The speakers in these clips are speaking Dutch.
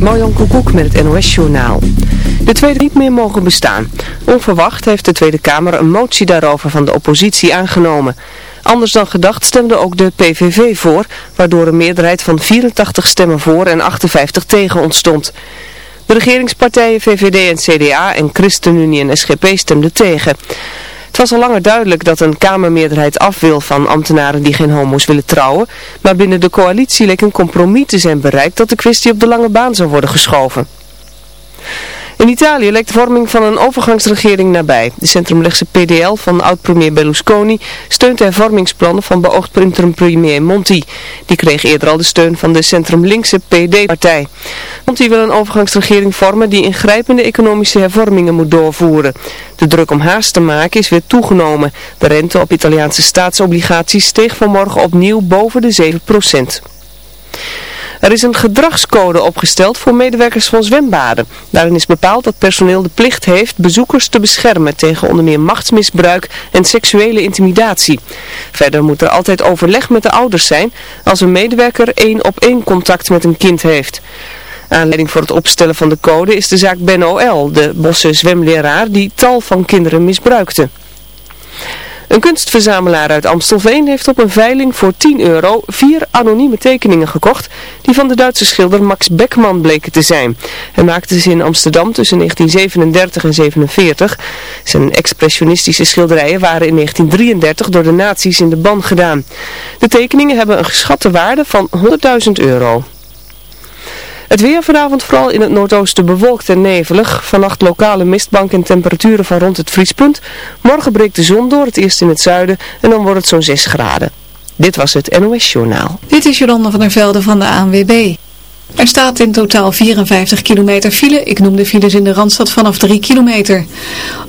Marjan Koekoek met het NOS-journaal. De Tweede niet meer mogen bestaan. Onverwacht heeft de Tweede Kamer een motie daarover van de oppositie aangenomen. Anders dan gedacht stemde ook de PVV voor, waardoor een meerderheid van 84 stemmen voor en 58 tegen ontstond. De regeringspartijen VVD en CDA en ChristenUnie en SGP stemden tegen. Was al langer duidelijk dat een Kamermeerderheid af wil van ambtenaren die geen homo's willen trouwen, maar binnen de coalitie leek een compromis te zijn bereikt dat de kwestie op de lange baan zou worden geschoven. In Italië lijkt de vorming van een overgangsregering nabij. De centrumrechtse PDL van oud-premier Berlusconi steunt de hervormingsplannen van beoogd premier Monti. Die kreeg eerder al de steun van de centrumlinkse PD-partij. Monti wil een overgangsregering vormen die ingrijpende economische hervormingen moet doorvoeren. De druk om haast te maken is weer toegenomen. De rente op Italiaanse staatsobligaties steeg vanmorgen opnieuw boven de 7 procent. Er is een gedragscode opgesteld voor medewerkers van zwembaden. Daarin is bepaald dat personeel de plicht heeft bezoekers te beschermen tegen onder meer machtsmisbruik en seksuele intimidatie. Verder moet er altijd overleg met de ouders zijn als een medewerker één op één contact met een kind heeft. Aanleiding voor het opstellen van de code is de zaak Ben O.L., de bosse zwemleraar die tal van kinderen misbruikte. Een kunstverzamelaar uit Amstelveen heeft op een veiling voor 10 euro vier anonieme tekeningen gekocht die van de Duitse schilder Max Beckmann bleken te zijn. Hij maakte ze in Amsterdam tussen 1937 en 1947. Zijn expressionistische schilderijen waren in 1933 door de nazi's in de ban gedaan. De tekeningen hebben een geschatte waarde van 100.000 euro. Het weer vanavond vooral in het noordoosten bewolkt en nevelig. Vannacht lokale mistbank en temperaturen van rond het vriespunt. Morgen breekt de zon door, het eerst in het zuiden en dan wordt het zo'n 6 graden. Dit was het NOS Journaal. Dit is Jolanda van der Velde van de ANWB. Er staat in totaal 54 kilometer file. Ik noem de files in de Randstad vanaf 3 kilometer.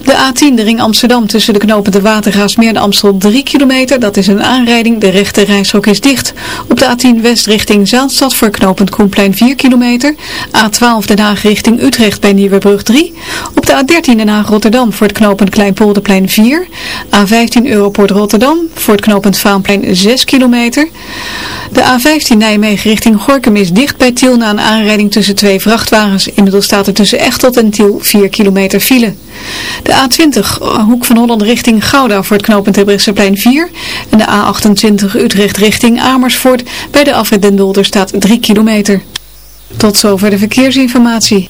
De A10, de ring Amsterdam, tussen de knopen de Watergaasmeer en Amstel 3 kilometer. Dat is een aanrijding. De rechte reishok is dicht. Op de A10 west richting Zaanstad voor knooppunt Koenplein 4 kilometer. A12 Den Haag richting Utrecht bij Nieuwebrug 3. Op de A13 Den Haag Rotterdam voor het knooppunt Kleinpolderplein 4. A15 Europort Rotterdam voor het knooppunt Vaanplein 6 kilometer. De A15 Nijmegen richting Gorkum is dicht bij Tiel na een aanrijding tussen twee vrachtwagens. Inmiddels staat er tussen Echtelt en Tiel 4 kilometer file. De A20 Hoek van Holland richting Gouda voor het knooppunt plein 4. En de A28 Utrecht richting Amersfoort bij de afrit Den staat 3 kilometer. Tot zover de verkeersinformatie.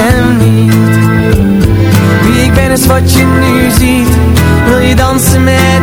en niet. Wie ik ben is wat je nu ziet. Wil je dansen met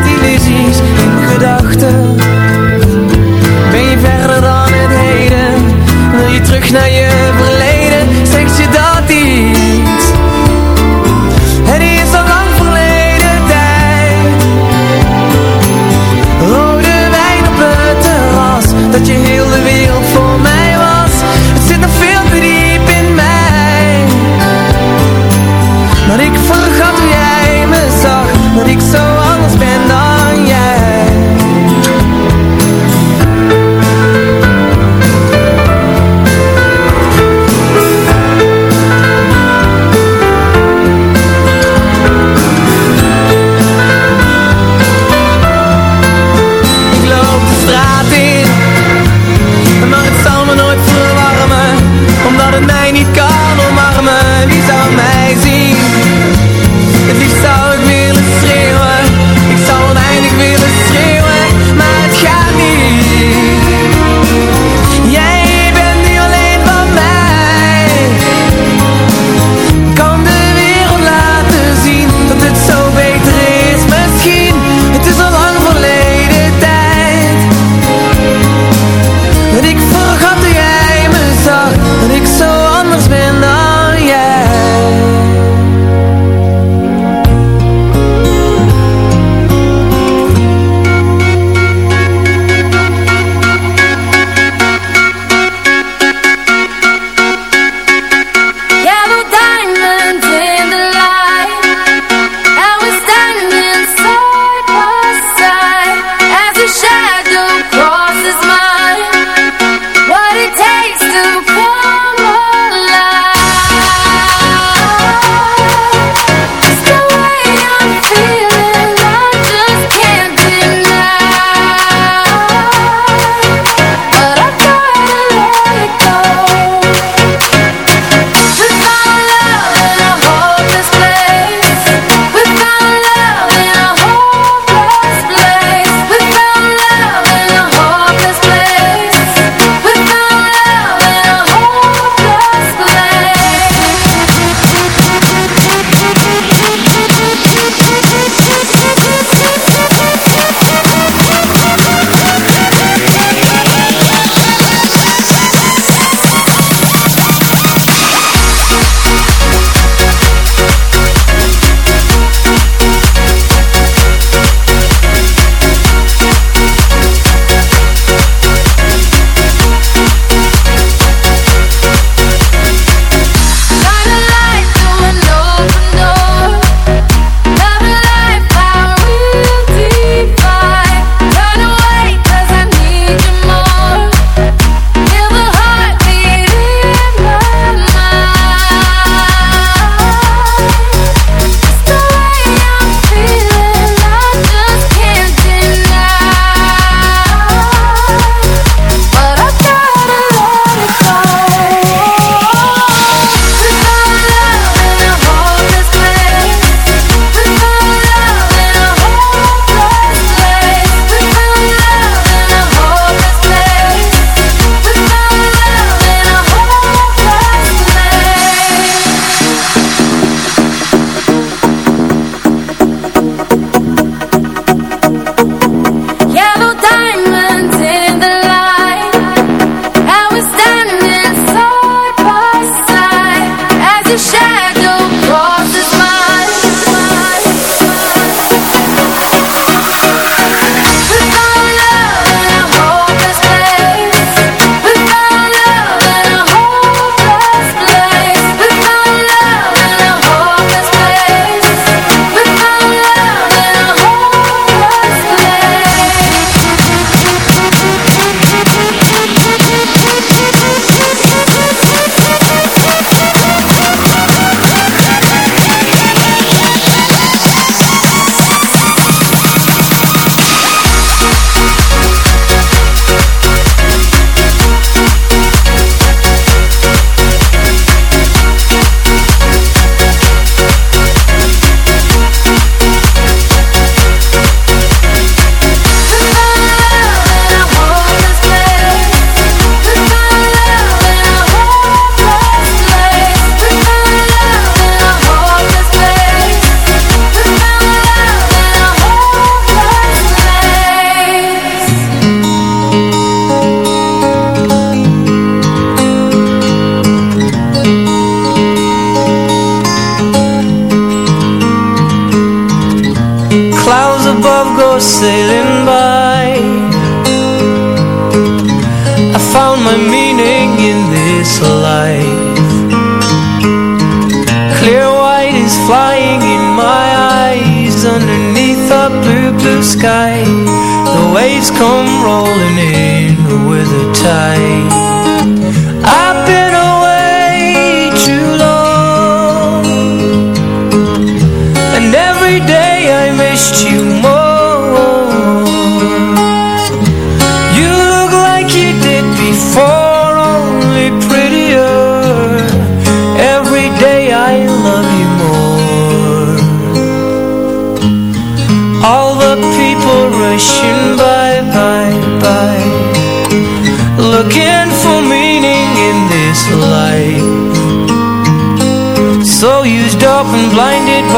waves come rolling in with a tide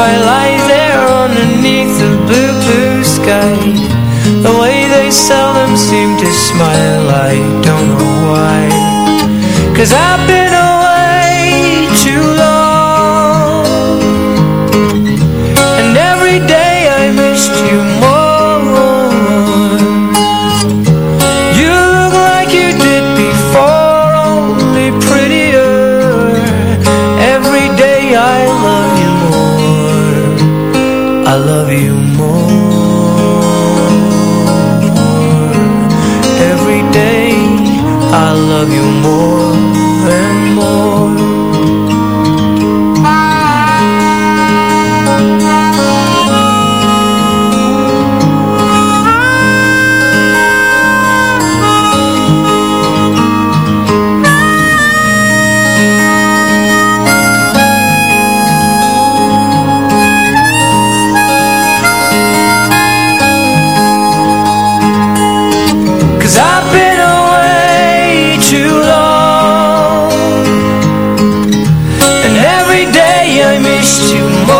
by lies there underneath the blue, blue sky. The way they seldom seem to smile, I don't know why. Cause I've been love you wish to more.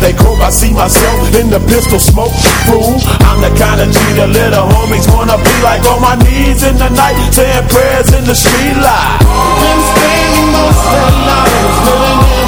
They croak, I see myself in the pistol smoke. Fool, I'm the kind of G the little homies wanna be like On my knees in the night, saying prayers in the street light. Been spending most of lives living in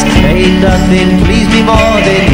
Say nothing pleased me more than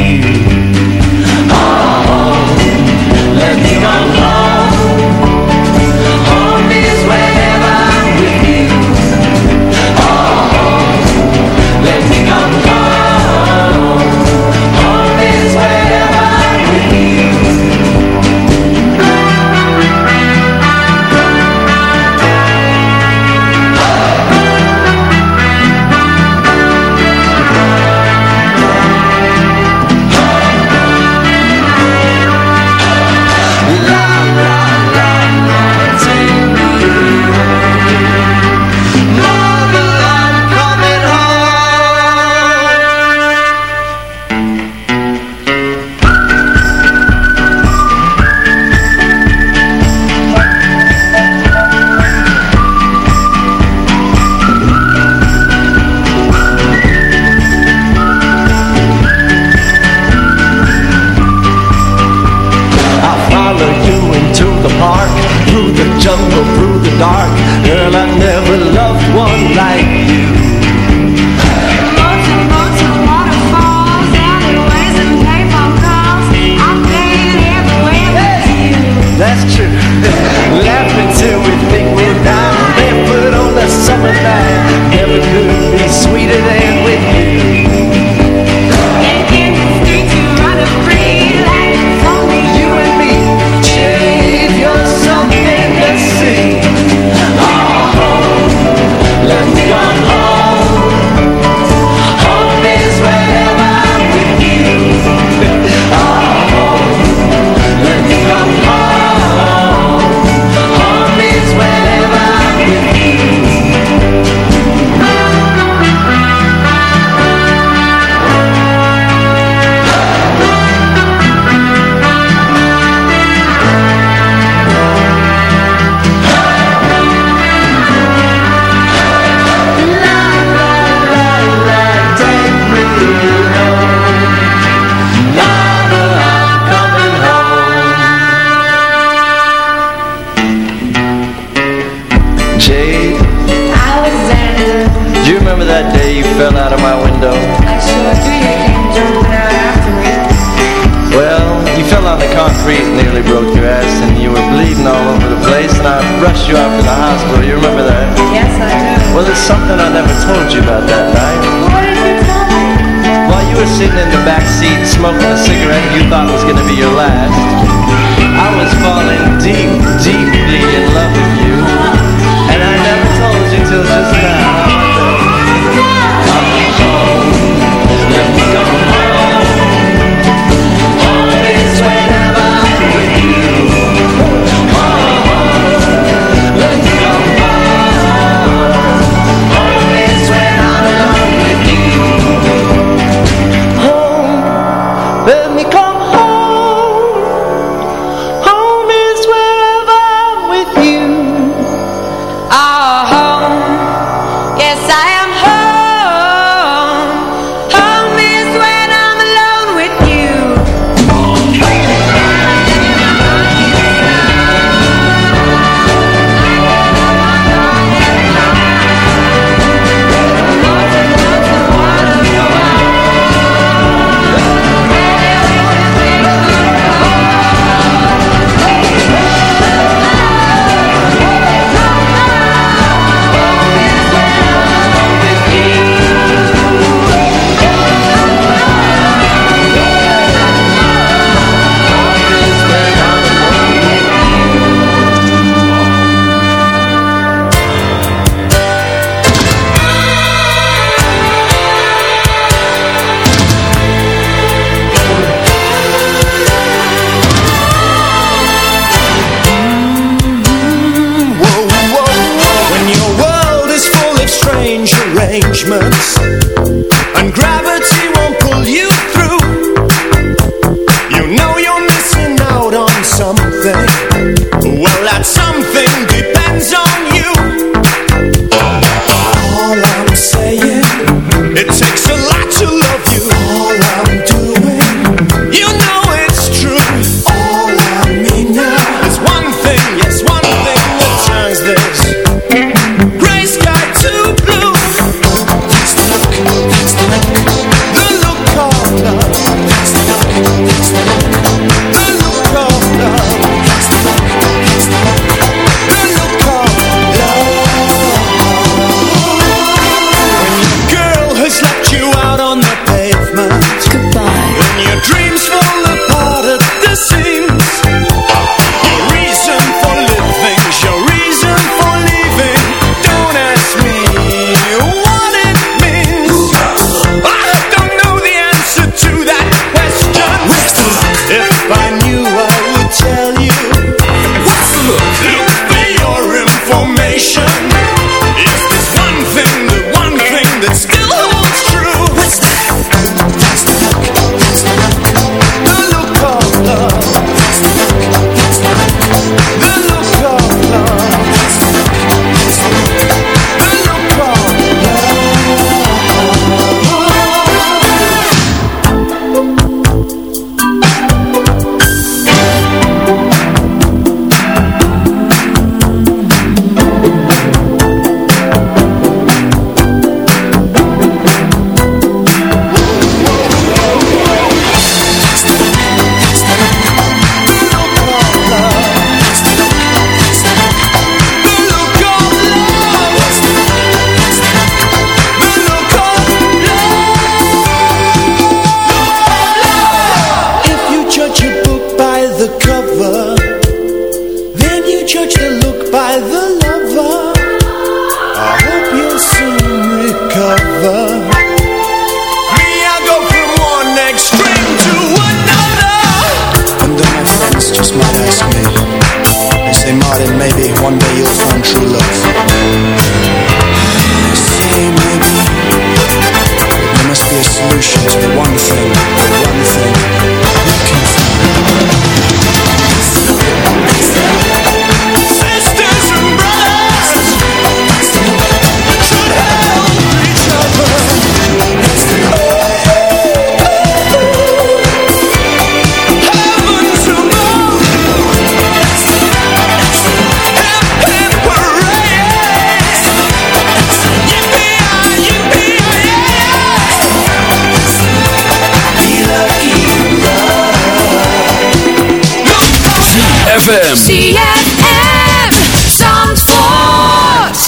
ZFM. ZFM. Zandvoort.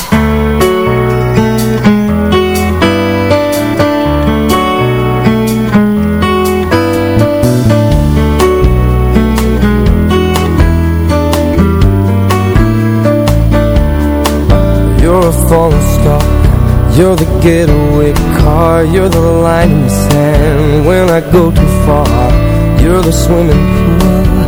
You're a falling star. You're the getaway car. You're the line in the sand. When I go too far, you're the swimming pool.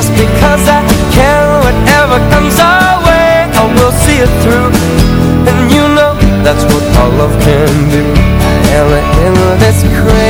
Just because I can Whatever comes our way I will see it through. And you know that's what all love can do. And in this crazy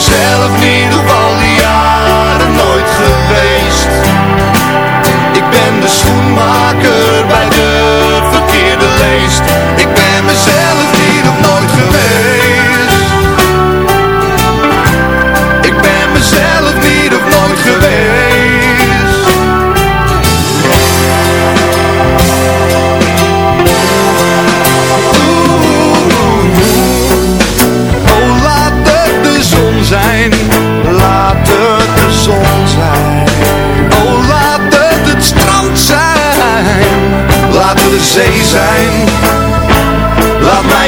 mezelf niet op al die jaren nooit geweest. Ik ben de schoenmaker bij de verkeerde leest. Ik ben mezelf niet op nooit geweest.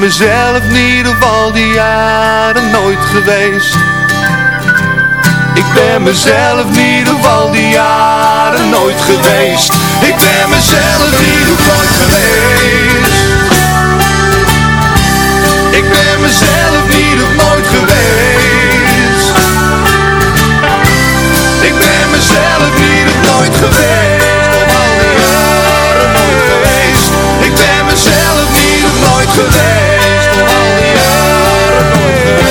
ben mezelf niet op al die jaren nooit geweest. Ik ben mezelf niet op al die jaren nooit geweest. Ik ben mezelf niet op nooit geweest. Ik ben mezelf niet op nooit geweest. Ik ben mezelf niet op nooit geweest op nooit geweest Op al die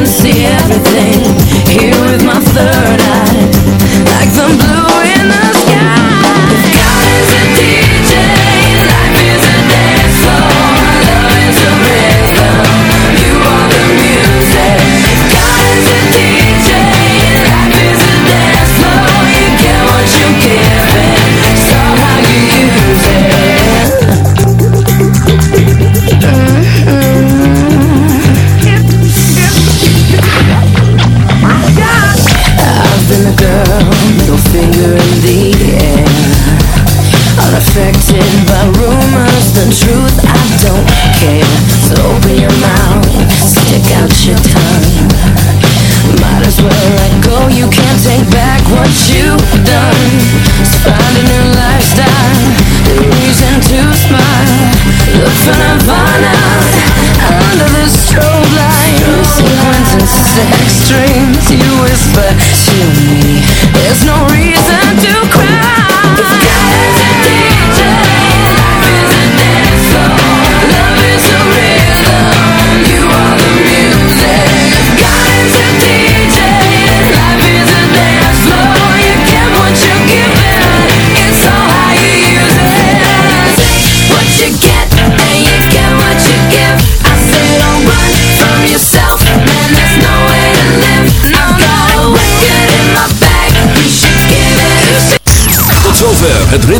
can see everything